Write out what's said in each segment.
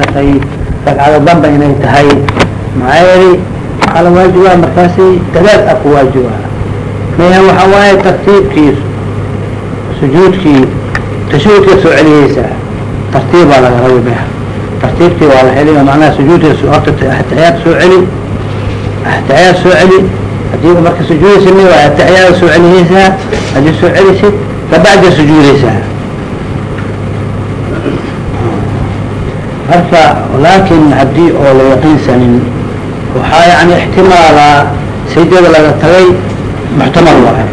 askatay ragcada damba inay tahay. Maxaa yeeli waxaa la waajibaa markaasi? Dadaal a ku waajibaa maya waxa waaye tartiibkii sujuudkii tashahudka soo celiyeysaa tartiibaa laga rabi maya tartiibkii waa la heli macnaha sujuudka horta atixiyaad soo celi atixiyaad soo celi. Hadii marka sujuudaysa waa atixiyaad soo celiyeysaa haddii soo celisid kabacda sujuudaysaa oo la yaqiinsanin waxaa yani ixtimaalaa saydada laga tagay muxtamal waay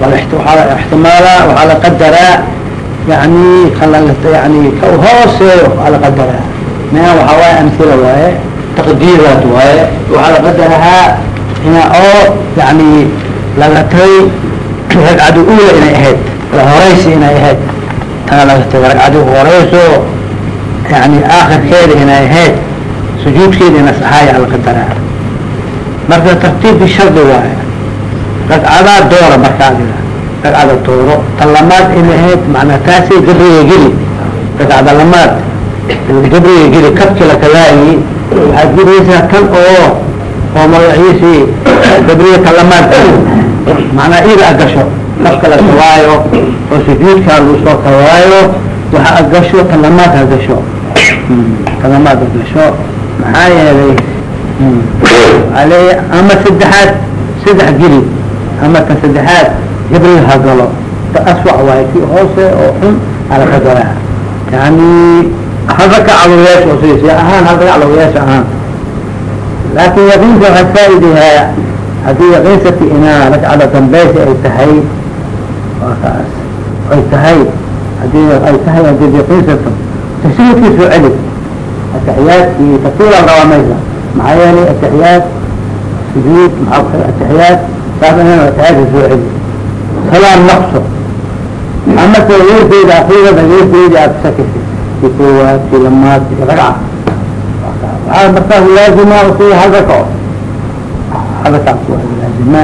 waaa la ixtimaalaa waxaa la qadaraa yani yani ka hooseeyo waa la qadaraa. Mea waxaa waaye amhila waaye taqdiiraat waaye waxaa la qadarahaa ina oo yani laga tagay ragcadi ula inay ahayd horeysi inay ahayd. Tana laga tagay ragcadi horeyso yani aakirkeeda inay ahayd sujuudkeeda ina saxaaya la qadaraa marka tartiibki shardi waaye ragcadaa doora marka adiga ragcada dooro tan lamaad inay ahayd manaa taasay gabriga geli ragcada lamaad gabriga geli kabki lakalaayi waxaad gudaysaa kan oo oo magaciisi gabriga tan lamaad manaa ida agasho kabka la kawaayo oo sujuudkaa lagu soo kawaayo waxa agasho tan lamaad hagasho tan lamaad hagasho maxaa yeelay ale ama saddexaad saddex geli ama tan saddexaad jibril hagalo ta aswac waayo ki hoose oo xun alaka galaa yani hadaka caloyaasha oo sidiis ahaan hadaka caloyaasha ahaan. Laakin yaqiinka waxaad faa'idahaa haddii yaqiinsati inaa ragcada dambaysi ay tahay waa kaas. Ay tahay haddii ay tahay haddii yaqiinsato tashahudkii soo celi atixiyaadkii tafsiila rabaa maysa maxaa yeelay atixiyaad sujuud maa atixiyaad saas ahan atixiyaadka soo celi salaan naqso ama se weerkeeda akrigada weerkeeda aad shakisi ki koowaad ki lamaad ki ragca waxaa markaas laazima si hadaka hadakaas waa laazima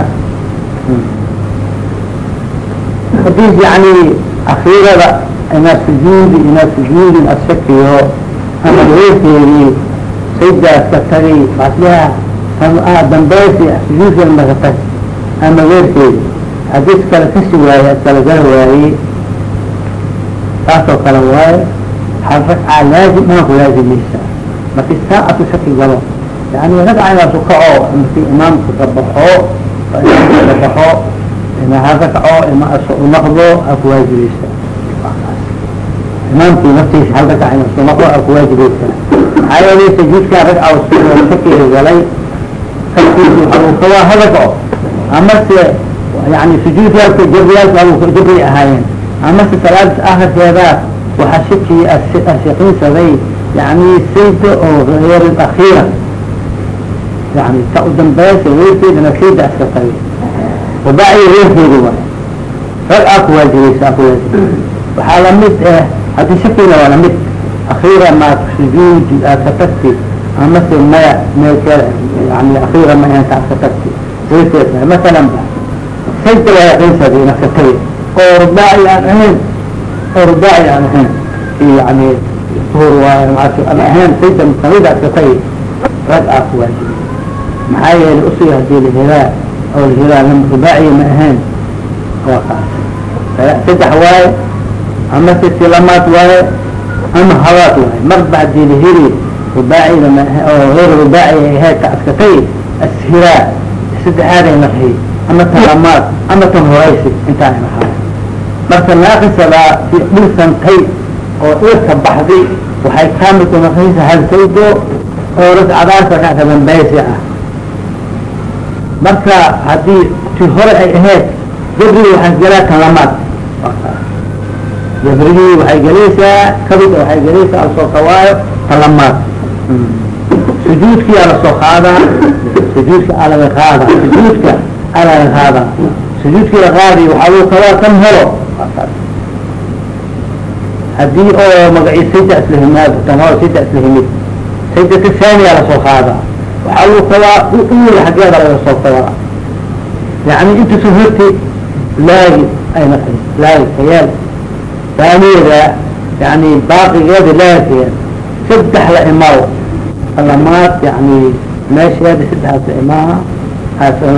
inaad sujuudi inaad sujuudin ad shakiyo ama weerkeedii saydaas tagay masliha dambaysi sujuudkeeda tag ama weerkeedi hadis kale kasi waaye kala gara waaye taasoo kale waaye hal ragca laazim ku laazimaysa marki saacatu shaki galo yani ragca inaasu kaco marki imaamka ka baxo ka baxo ina hal ragco ima unaqdo aa kuwaajibaysa imaamkii naftiisa hal ragca inaasu naqdo aa kuwaajibaysa maxaa yeelay sajuudkaa ragca shakiga galay kaskiisi waxa kawaa hadako amase yani sujuudyaalka jabriyaalka jabri ahaayeen amase salaada akhirkeedaa waxaa shaki ashaqiinsaday yani sayda oo reer akira yani ta u dambaysa weerkeedana sayda aska tagay wabaaciya weerkeedi waay rag aa kuwaajibaysa aa kuwaajibay waxaa la mid ah haddii shakina waa la mid akira maa sujuudi aad ka tagti amase maya meelkeeda yani akira ma inta aad ka tagti weerkeed masalan ba sayda waa yaqiinsaday ina ka tagay oo rubaaci aan ahayn oo rubaaci aan ahayn. Yani duhur waay aan ahayn sayda kamida aad ka tagay rag aa kuwaajibay maxaa yeelay usiga haddii lahelaa oo lahelaa rubaaciya ma ahayn. Waa kaas. Saddex waaye ama siti lamaad waaye ama habaad waaye. Marba haddii laheli rubaacida oo غeyr rubaaci ay ahayd ka adkatay ashiraa saddexaaday naqhi ama tan lamaad ama tan horaysi intaa ay nahaay marka naaqisabaa si dhulsantay oo irka baxday waxay kaamid unaqaysa halsaydo oo rascadaasa ka dambaysi ah. Marka haddii ti hore ay ahayd jabrigi waxay galaa tan jabrigii waxay gelaysaa kabid waxay gelaysaa alasoo kawaayo tan lamaad sujuudkii aa la soo qaadaa sujuudka aa laga qaadaa sujuudka aa laga qaadaa sujuudkii la qaadi waxaa lagu kawaa tan helo. Hadii oo magaci sayda isla himaado tan horo sayda isla himid saydata thaniya la soo qaadaa waxaa lagu kawaa ula xaggeeda laga soo kawaa yani inta soo horti laagi ay naqi laagi kayaal taaniyada yani baaqigeeda laagkeed saddex la imaw lamaad yani meesheedi saddexaas la imaaha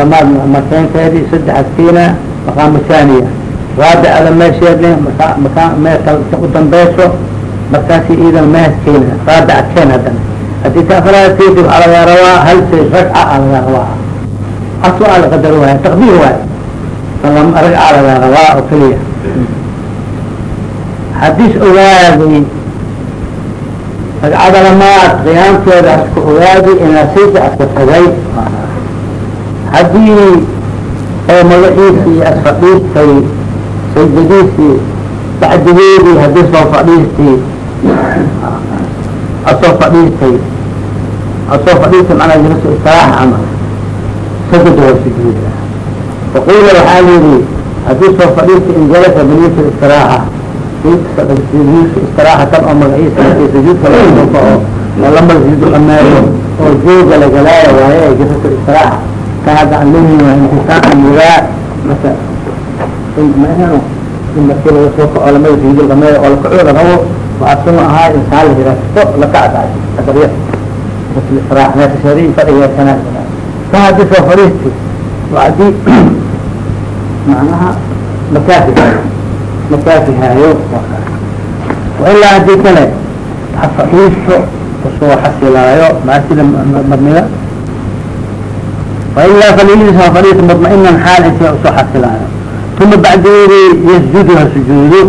lamaad makeenkeedi saddexaas kiina maqaama thaniya raabicada meesheedi maka maka meelka u dambeyso markaasi iidan mehes keena raabica keen haddana haddii ka afraadkeedi waxaa laga rabaa hal shay ragca a laga rabaa asu a laqadar waaya taqdiir waay ragca laga rabaa oo keliya hadis ogaaday ragcada lamaad qiyaamkeeda aska ogaaday inaa sayda aska tagay haddii oo magaciisii asfadhiistay saydadiisii bacdigeedii haddii soo fadhiistay asoo fadhiistay asoo fadhiistay manaa jilsa istiraaxa camal sajada waa sujuuda waqiila waxaa yidhi haddii soo fadhiistay in jalasa baniisa istiraaxa istiraaxa tan oo magaciisa sujuudka lasoka oo lama sujuud dhameeyo oo jooga lagalaayo waaye ee jilsa istiraaxa kan hadda aan leeyihiin waa intisaacan mudaa masa maahano in markii laga soo kaco lamada sujuud dhameeyo oo lakacooda rabo waxaa sunu ahaa insaan la hiraasto lakacdaay adarya istiraax neefashadii fadhigeesanaa kan haddii soo fadhiisti waa haddii macnaha makaafi makaafi haayo wailaa haddii kale ha fadhiisto ku soo xasilaayo maasida madniga wailaa faliis ha fadhiisto mudmainan xaal insi u soo xasilaayo uma bacdeedi yasjudu ha sujuudo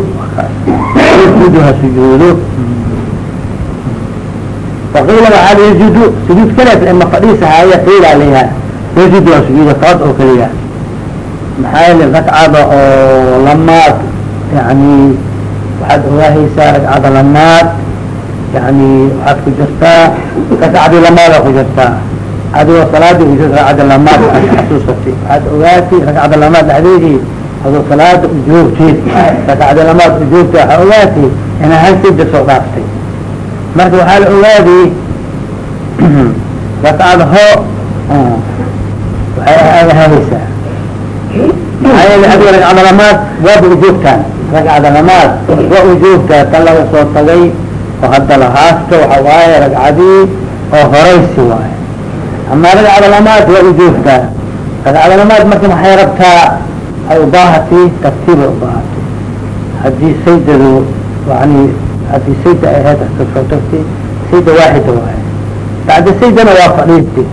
yasjudu ha sujuudo waqiila waxaa yasjudu sujuud kalees ima fadhiisahaayo qiilaa leeyahay yasjudu ha sujuudo sabad oo keliya maxaa yeli ragcada oo lamaad yani waxaad ogaahaysaa ragcada lamaad yani waxaad ku jirtaa ragcadii lamaada ku jirtaa adigoo salaadii ku jirta ragcada lamaad xasuusatay waxaad ogaatay ragcada lamaad dhexdeedii adoo salaada ujoogtid ragcada lamaad ujoogta waxaa ogaatay inaa hal sida soo dhaaftay marka waxaa la ogaaday ragcada ho waxay aadahaysaa maxaa adiga ragcada lamaad waaba ujoogtaan ragcada lamaad waa ujoogtaa tan laga soo tagay oo hadda la haasto waxa waaye ragcadii oo horaysi waaye ama ragcada lamaad waa ujoogtaa ragcada lamaad marka maxay rabtaa ay ubaahati tartiibay ubaahati haddii saydadu yani haddii sayda ay ahayd ka soo tagtay sayda waaxida waaye bacda saydana waa fadhiisti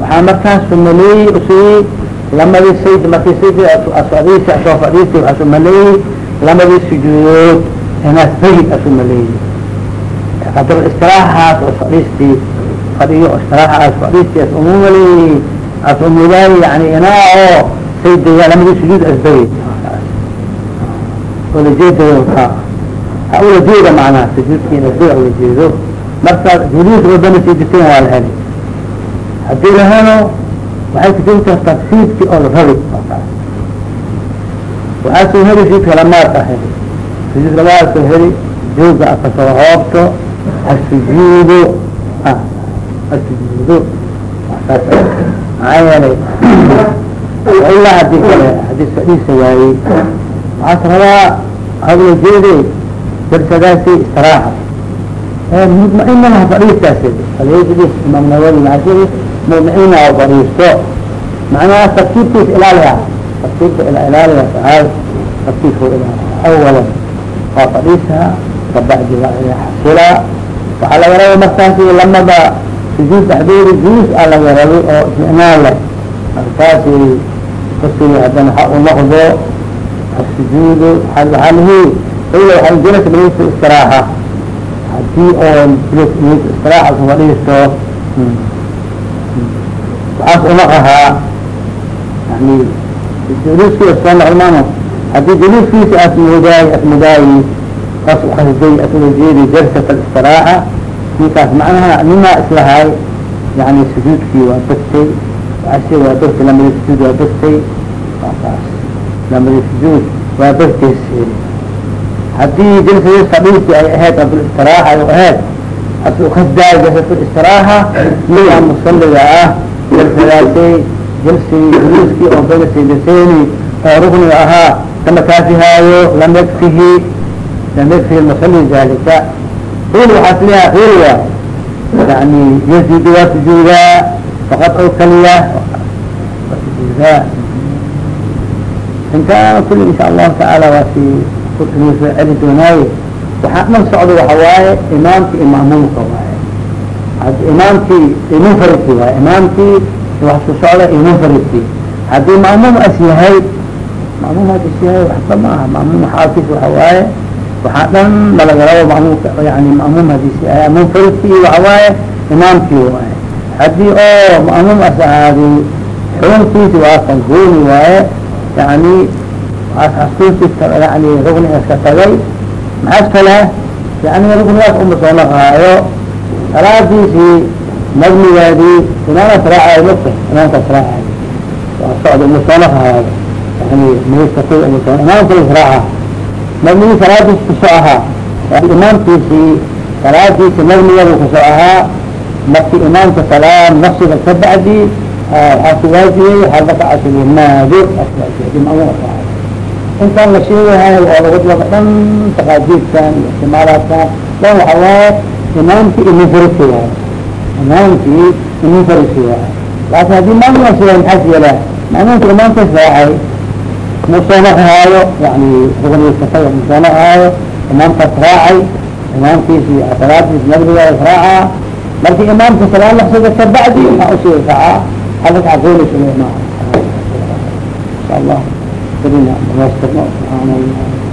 waxaa markaas sumaleeyey u sii lamadii sayd markii sayd asfadhiisi asoo fadhiistay waxaa sumaleeyey lamadii sujuudood inaas beri asumaleeyey qadar istiraaxaas oo fadhiistii fadhiyo istiraaxaas fadhiistii as umumaleeyey as umudaay yani inaa oo saydaya lamadii sujuud asberi ulajeedayo ha ha ulajeeda macnaha sujuudkii in asberi ulajeedo marka juliis wadana siditeen waa la heli haddii la waxay kujoogtaa tafsiidkii oo la rabi waxaa soo heli sujuudka lamaad a heli sujuud lamaad soo heli jooga akasoo hoobto hasujuudo hasujuudo maxaa yeelay ilaa haddii kale haddii fadhiisa waayey waxaas rabaa hagla jeede jalsadaasi istiraaxa mudmaina ha fadhiistaasi falyajlis imaam nawawi maasiri mudmaina ha fadhiisto macnaha tartiibkiis ilaaliha tartiibka ilaaliha tahay tartiibka ilaaliha awalan waa fadhiisaha kabacdi waa xasila waxaa laga raba markaasi lamada sujuud dhexdeeda juus aa laga rabay oo ismicnaan leh markaasi kasi haddana ha u noqdo asujuudu waxaa lihi ila waxay jirata bilis istiraaxa haddii oo istiraaxa ku fadhiisto waxaas unaqahaa yani juluuskii soo noqdmano haddii juluuskiisa as mudaay as mudaayi as ukasday as ulajeedi jalsat istiraaxa ninkaas macnaha nimaa islahay yani sujuudkii waa degtay asi waa degtay lamadi sujuud waa degtay kaas lamadi sujuud waa degtays haddii jalsadi fadhiisi ay ahayd abdulistiraxa ay ahayd as ukasdaay jalsatulistiraxa ninkaa musaliga ah jalsadaasay jalsigii juluuskii oo baga saydaseeni oo rukniga ahaa kama kaafihaayo lam yakfihi lam dalika hul waxaa isleeyaha hul waa yani yزid waa sujuudaa faqad oo kaliya sujuudaa inka kuli insha allahu tacaala waa si ku soo celi doonaaye waxaa dhan socda waxa waaye imaamki imaamuumka waaye imaamkii imunfaridki waaye imaamkii wax ku socda imunfaridki haddii maamuum as yahay maamuum had is yahay waxba ma aha maamuum xaalkiis waxa waaye waxaa dhan malagarabo mamumka yani maamuum hadis yahay munfaridki waxa waaye imaamkii waaye. Haddii oo maamuum as ahaadi xukunkiisi waa kangooni waaye yani asxastuusi yani rugni iska tagay maxaas kale yani rugnigaas uma soo naqaayo salaadiisii nagmigeedii imaamkas raacayo mata imaamkas raacayo waa socda uma soo naqaayo yani mayska uma soo imaamkas raaca nagmigii salaadiis ku soo ahaa imaamkiisii salaadiisi nagmigeedu ku soo ahaa marki imaamka salaam nafsiga ka bacdi waxaa ku waajibay hal rakacati maado intaan la sheegahay oo lagudlaba dhan taqaadiirkan iyo ixtimaalaadkan dan waxa waaye imaamkii imunfarisi waaye imaamkii imunfarisi waaye laakin haddii maamumas yahay maxaas yeelaa maamuumka imaamkas raacay. Musoonahaayo yani rugniiskataga musoonahaayo imaamkaas raacay. Imaamkiisi salaadiis nagrigaas raacaa. Markii imaamka salaam nafsida ka bacdi waxaa u sii raacaa? Halka aqoolis ma insha allah. Kadina dhamaystirno subxaana allah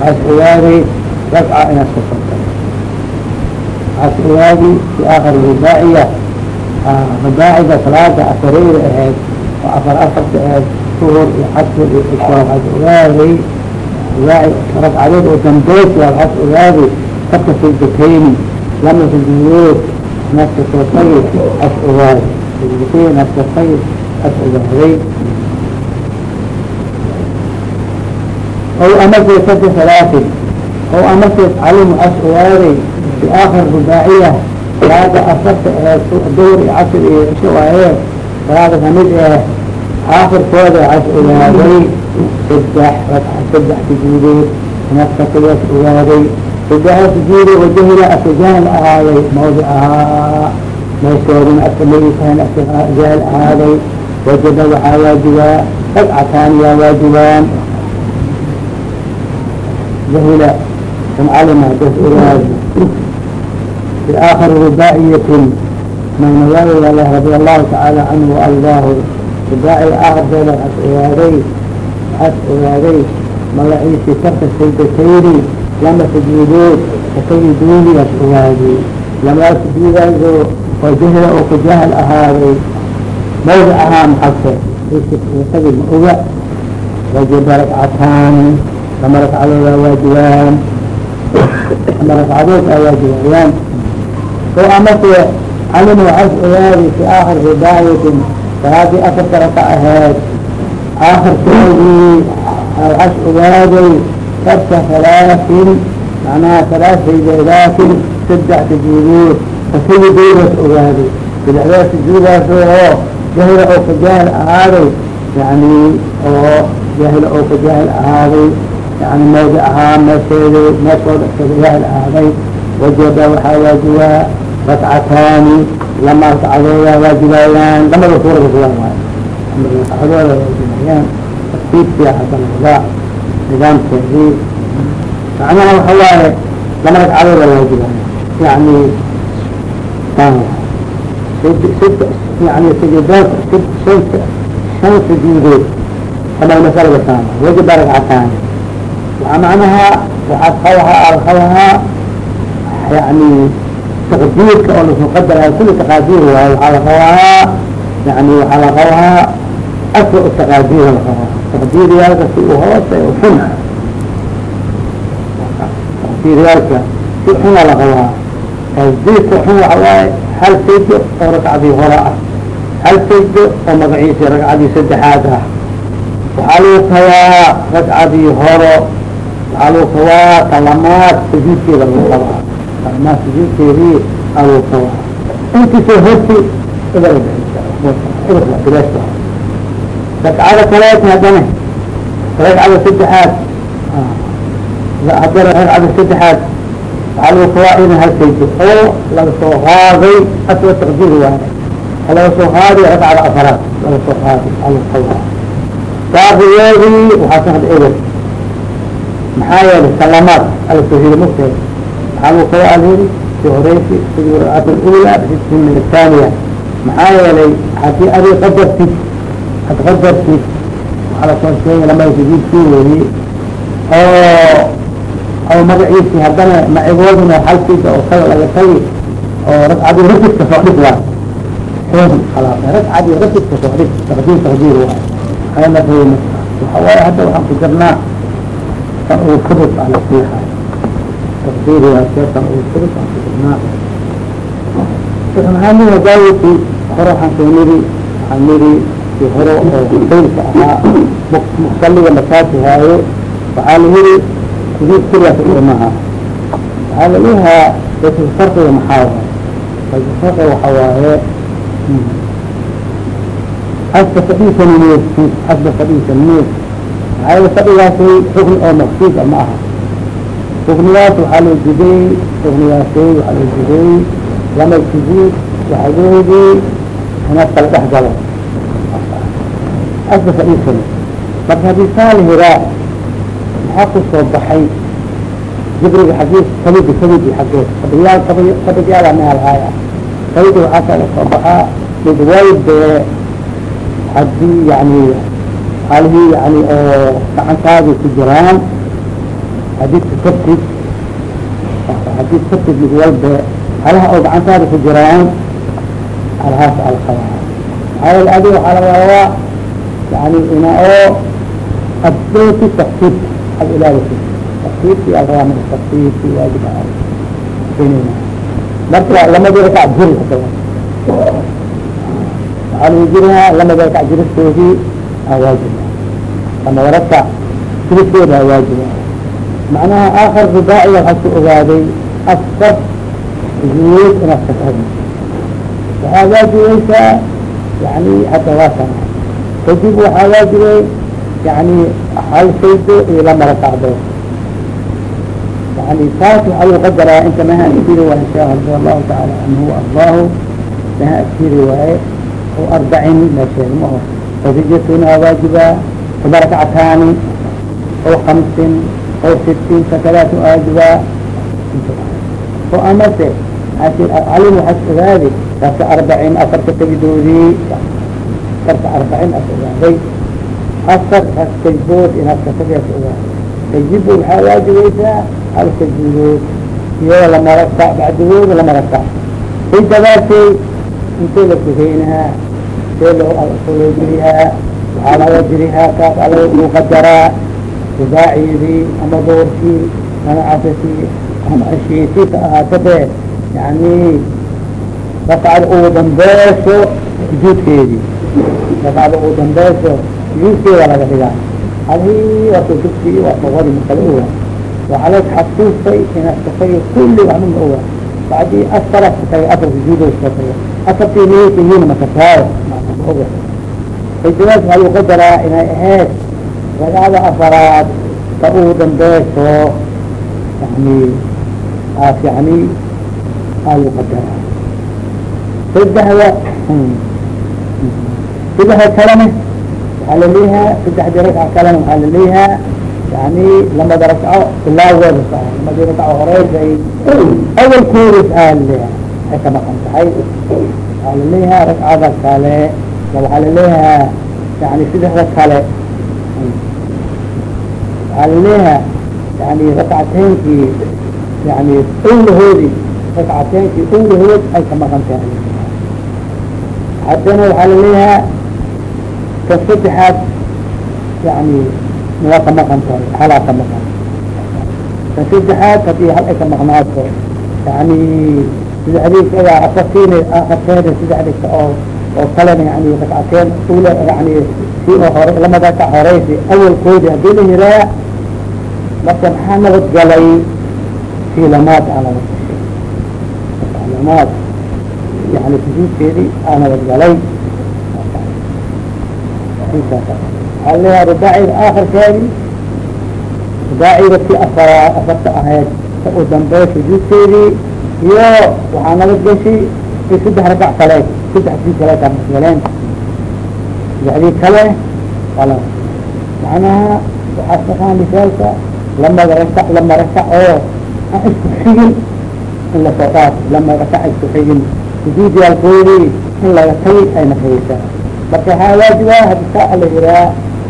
waxaas ogaaday rafca inaad ka sabtay waxaas ogaadi fi aakar ribaaciya ribaaciga salaada afareyda ahayd oo afar afarta ahayd suhur iyo casr iyo cisha waxaas ogaaday ribaaci rafcadeed oo dambeys waa waxaas ogaaday kabka sajdakayni lama sujuudood naska sootay as ogaaday sajdakay naskatay as ogaaday o amase sadi salaatin o amase calimu as ogaaday fi aakar ribaaciya salaada asarta ee duhur iyo casr iyo cisho waaye salaada ka mid eh aakirkooda as ogaaday saddex saddex sujuudood naskatayaas ogaaday saddexda sujuudo wajahila aska jaahil ahaaday mawdi ahaa meeshoodina aska jaahil ahaaday wajaba waxaa waajibaa ragcataani yaa waajibaan jahila in calima das ogaad fi aakari ribaa'iyatin magnawaaya leh radi allahu tacaala canhu waardaahu ribaaci aakarkeeda as ogaaday as ogaaday magaciisi karka saydatayni lama sujuudood kasayiduuni as ogaaday lamaa sujuudaayo oo jahila oo ka jahal ahaaday mawdi ahaa maxagse isagi ma oga wajaba rakcataani lama rakcadood aa waajibaan. Lama rakcadood aa waajibayaan o amase calima waxaas ogaadi fi aakir ribaayatin salaadii afarka raka aheed aakirkoodii waxaas ogaaday karka halaatin macnaha salaasaydailaakin saddex sujuudood kasayidoodaas ogaaday sadexdaas sujuudaas oo jahila oo ka jaahil ahaaday yani oo jahila oo ka jaahil ahaaday yani mawdi ahaa meesheeda meeshooda kaga jaahil ahaaday wajaba waxaa waajibaa rakcataani lama rakcadooda waajibayaan lamada suurada kuwaan waayo lamada rakcadooda waajibayaan tartiibkiya haddana wadaa nidaamkeedii macnaha waxa waaye lama ragcadooda waajibaaya yani yani sujuudood shan shan sujuudood kama masalada saama wajaba ragcataani waa macnaha waxaad qawahaa alqawahaa yani taqdiirka oo la soo qadarayo kuli taqaadiir waayo waxaa la qawahaa yani waxaa la qawahaa aswa taqaadiir la qawahaa taqdiiryaalka si u hoose u xun taqdiiryaalka si xuna la qabaa tasdiidka xun waxa waaye hal saydo oo ragcadii hore ah hal saydo oo magaciisi ragcadii saddexaad ah waxaa lagu kabaa ragcadii horo kabaa talamaad sujuudkeeda lagu kabaa talamaad sujuudkeedii aa lagu kabaa intiisoo horti ragcada kaleet haddana ragcada saddexaad. Haddana ragcada saddexaad. Oo laga soo waaye laga soo qaaday maxaa yeelay salamaad ala soo heli mugteeda maxaa lagu kabaa alheli si horeysi alula si min athaniya maxaa yeelay haddii adi qadartid ad qadartid waxaa la soo sheegay lama sujuudkii weyi oo oo magaciisi haddana macigoodina halkiisa oo kala laga tagi oo ragcadii rasidka soo dhig waay. Ragcadii rasidka soo dhig taqdiir taqdiir waay. Reema waxa waaye hadda waxaan ku jirnaa kan ugu fudud aa la siihay taqdiir waa shee kan ugu fudud aan ku jirnaa maxaamid hadaawati hore waxaan soo waxaan niri si hore oo faylka ahaa muksaliga makaasihaaye waxaa la yiri sujuud kuriyaas ilmaha waxaa lalihaa farqiga maxaa waay farqiga waxa waaye asba fadhiisa niyeedki asba fadhiisa niyeed maxaa yele fadhigaasay rukni oo maqsuusa ma aha ruknigaas waxaa loo jiday ruknigaasay waxaa loo jiday lama sujuud waxadoodii inaad kala dhex galo asba fadhiisani marka haddii saa la hiraa maxaa ku soo baxay jibriga xaggiis kabidi kabidi xaggeed fadhiyaal fadhiyaala meelhaaya kabidi waxaa kala soo baxaa mid walbe haddii yani halihii yani oo gacantaadi ku jiraan haddii tukabtid haddii tukabtid mid walbe halaha oo gacantaada ku jiraan halahaas alqabaa maxaa yeele adi waxaa laga rabaa yani ina oo addooti takfiifka ad ilaalisi takfiifki aa rabaa marka takfiifki waajib sinina marka lamadi rakac jiri waxaa lagu jirayaa lamada rakac jiristoodii aa waajiba jiriskooda aa waajiba macnaha aakar ribaaciga waxaad ku ogaaday afar juud inaad ka tahay waxaa waajibaysaa yani hadda waa sana kadib waxaa waajibay yani hal saydo iyo lama rakacdo yani taas waxaa lagu qadaraa inta maha askiri waay sheekh radi allahu. Taala canhu ardahu maha askiri waaye o arbacin meesheed maho fadijatuna waajiba toba rakcataani o kamsin o sitin sakalaatu waajiba o amase calim waxaas ogaaday karka arbacin afarka tegidoodii karka arbacin as ogaaday afar as tajbood inaad katagaas ogaaday tajibu waxaa waajibaysaa hal tajibood iyada lama rakac bacdigooda lama rakac saydadaasay intee la kuheynahaa see loo loo jirihaa laga jirihaa kaas ala u qadaraa rubaaciyadii ama doorkii ama casakii ama ashiitii ka ahaatabe yani rafcada ugu dambeysho sujuudkeedii rafcada ugu dambeysho sujuudkeeda laga dhigaa halii wato dugsi boqori makala oga waxaa la xasuustay inaad kataga kulli waxma oga bacdii afara katagay afar sujuudood katagay afartii niyatihiin makataayo oga saydawaas waxaa lagu qadaraa inay ahayd. Ragcada afaraad ta ugu dambeysho yani aas yani ayu qadara. Saddexda saddexda kalena waxaa laleeyahaa saddexdii rakca kalena waxaa laleeyahaa yani lamada rakco bilaawooda saa lamadii rakco horeysay awalkoodas aa laleeyaha ay ka maqan tahay. Waxaa laleeyahaa rakcada kale waxaa laleeyahaa yani saddexda kale. Waxaa laleeyahaa yani rakcateynkii yani owlahoodii rakcateenkii owlahood ay ka maqan haddana waxaa laleeyahaa ka saddexaad yani waa ka maqan tahay halaa ka maqan. Ka saddexaad haddii hal ay ka maqnaato yani sida xadiidka afartiin afarteeda saddexdika oo oo kalena yani rakcateen ula yani si oo hore lamada ka horeysa awalkoodi haddii la yiraa marka maxaa nabad galay silamaad aa nabad gashay silamaad yani sujuudkeedii aa nabad galay waxaa leeyaha rubaaciga aakhirkeedi rubaaciga si afar afarta ahayd ka u dambeey sujuudkeedii iyo waxaa nabad gashi saddex rakac kale saddexdii kale kamasgaleen saddexdii kale ala macnaha waxaas dhaqaa misaalka lamada rakac lama rakac oo aan isku xigin in la soo dhaaf lama rakac isku xigin sujuudiyaalkoodii in laga tagay ay nafaysaa marka waxaa waajiba hadisa ala yiraa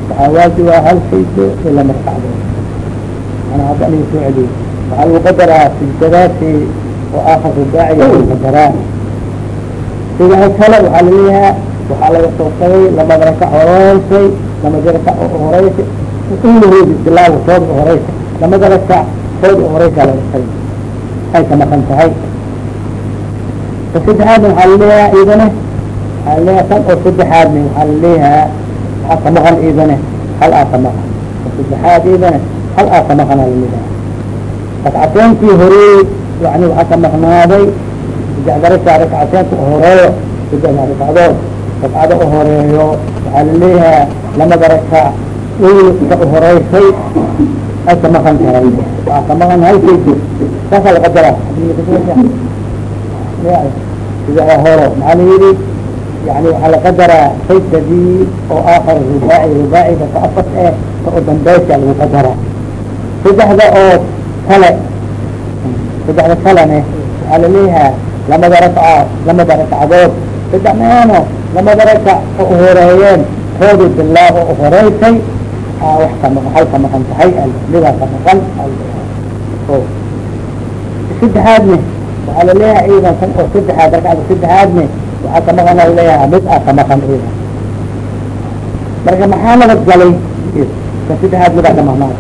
waxaa waajiba hal saydo iyo lama rakacdood manaa hadda aniga soo celiy waxaa lagu qadaraa sijadaasi oo aakar rubaaciya lagu qadaraa sidaa kale waxaa laleeyahaa waxaa laga soo tagay lamada rakac horeysay lamada rakac oo horeysay ulahoodi bilaaga sooda horeysay lamada rakac sooda horeysaa laga tagay ay ka maqan tahay. Ka saddexaadna waxaa laleeyahaa idane waxaa laleeyaha tan oo saddexaadna waxaa laleeyahaa waxaa ka maqan idane hal aa ka maqan. Ka saddexaad idane hal aa ka maqan aa laleeyaha rakcateenkii horey yani waxaa ka maqnaaday saddexda rakac rakcateenka horeeyo saddexda ragcadood ragcada u horeeyo waxaa laleeyahaa lamada rakac ka uhoreysay ay ka maqan tahay waa ka maqan halkaydi saasa laqadara sida horo maxaa la yihi yani waxaa laqadaraa saydadii oo aakar rubaaci rubaaciga ka afar eh ka u dambeysa lagu qadaraa saddexda oo kale saddexda kalene waxaa laleeyahaa lamada rakaca lamada rakcadood saddex meeno lamada rakac oo uhoreeyeen koodi bilaab oo uhoreysay aa wax ka maq hal ka maqan tahay midaa ka maqan o saddexaadne waxaa la leeyahay ciidan kan oo saddexaad rakcada saddexaadne waxaa ka maqan laleeyaha mid aa ka maqan ciidan. Marka maxaa nabad galay? Ka saddexaad midaa ka maqnaa.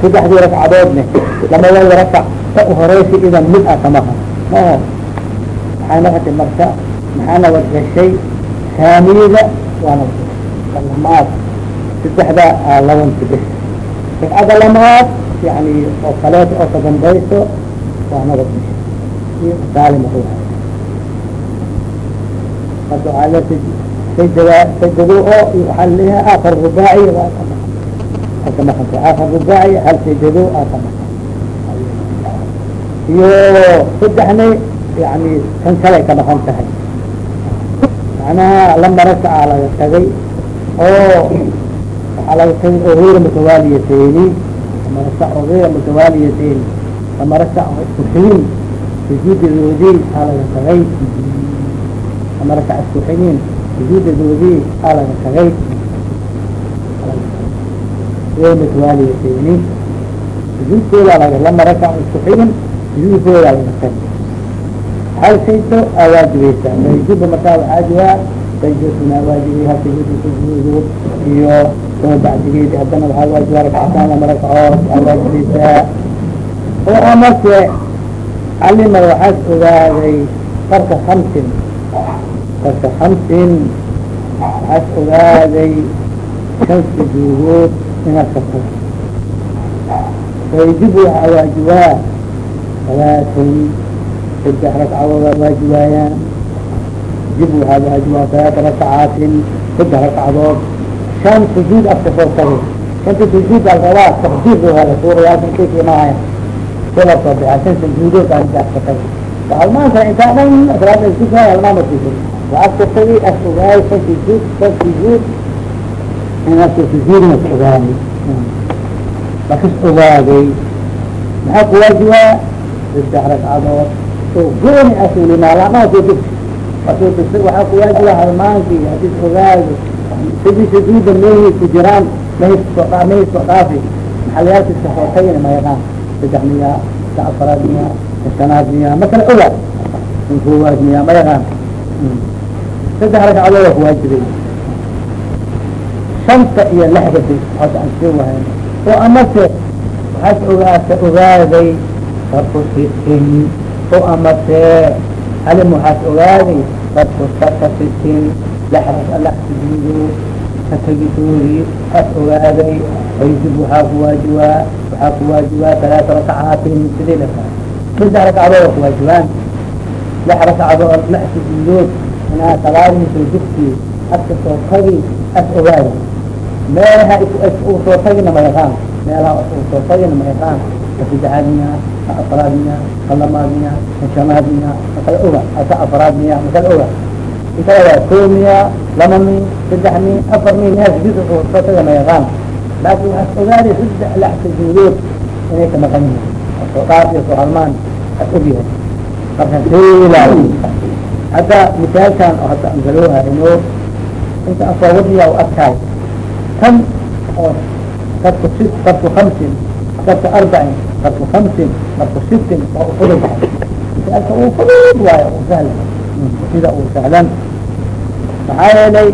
Saddexdii rakcadoodne lamadooda rakac ka uhoreysa idan mid aa ka maqan mao maxay naqatay marka maxaa nabad gashay haamiyada waa nabad gashay lamaad saddexda aa labanti bes ragcada lamaad yani oo kaleeto oo ka dambayso waa nabad gashay saalima ku hay marka waxaa le saydada saydado oo iyo saddexna yani kan kale ka maqan tahay. Macnaha lama rakaca laga tagay oo waxaa laga tagay oo geyra mutawaaliyateyni lama rakac oo geyra mutawaaliyateyni lama rakac oo isku xigin sujuudadoodii aa laga tagay. Lama rakac isku xigin sujuudadoodii aa laga tagay. Geyra mutawaaliyateyni sujuudkooda laga lama rakac isku xigin sujuudkooda laga tagay hal saydo aa waajibaysaa sayjuba markaa waxaajiyaa sayjotuna waajibay hal sayjuda sujuudu iyo oo bacdigeedi haddana waxaa waajibaa rakcataan lama rakacood aa waajibaysaa oo amase calima waxaad ogaaday farka hamsin farka hamsin waxaad ogaaday shan sujuudood inaad ka tago sayjubu waxaa waajibaa salaatun saddex rakcadood aa waajibaayaan jib waxaa waajibaa salaata rakacaatin saddex rakcadood shan sujuud afka soo tagay shanta sujuud baa rabaa taqdiir waa la suurayaalka intay maahayn sila soo bixa shan sujuudood baa inta afka tagay halmaanka intaa dhan salaada isku kaa halmaama sujud waa afka tagay as ogaay shan sujuud shan sujuud inaska sujuudna ku ogaaday markas ogaaday maxaa ku waajibaa saddex rakcadood oo gooni asuulimaalamaasoo dugsi asoo dugsi waxaa ku waajiba halmaankii hadis ogaado sidii sujuuda mehi ku jiraan mahisoo dhaa mahisoo dhaafi maxalayaalkiska hootayna ma yaqaan saddex miyaa ka afaraad miyaa ka shanaad miyaa ma kala ogaad in koowaad miyaa ma yaqaan saddex ragcadood waa ku waajibay shanta iyo lixda bis hadda aan sii wahayn oo amase waxaad ogaata ogaaday rabku sitin oo amase halim waxaad ogaaday rabku saka sitin laxras alaxsidiido katagidoodii aad ogaaday wayjib waxaa kuwaajibaa waxaa kuwaajibaa talaata rakacaatin sidii lakaa saddex rakcadood oo kuwaajibaan lix rakcadood lix sujuudood inaa salaadiisoo dugtii aska soo tagi as ogaada meelaha uu soo tagina ma yaqaan meelaha soo tagina ma yaqaan kasaddexaad miya ka afraad miya ka lamaad miya ka shanaad miya makala oga ka afraad miya makala oga inkala waa koo miya lama mi saddex mi afar mi soo taga ma yaqaan laakin waxaad ogaaday saddex sujuudood inay ka maqan yihiin soo iyo soo halmaan ad ogyahay marka ilaali hadda misaalkan oo hadda angaloohayno inta asoo wadiya u adkaay kan oo dadku si dadku hamsin dadku arbacin dadku hamsin dadku sitin waa u fudud tahay misaalka uu fudud waayo u sahlan sida uu sahlan. Maxaa yeelay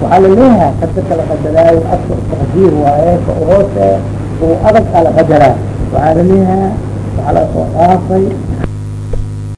waxaa la leeyahay kada kala qadaraayo aska taqdiir waaye ka hoose uu adag ala qadaraa waxaa la leeyahay waxaa la soo dhaafay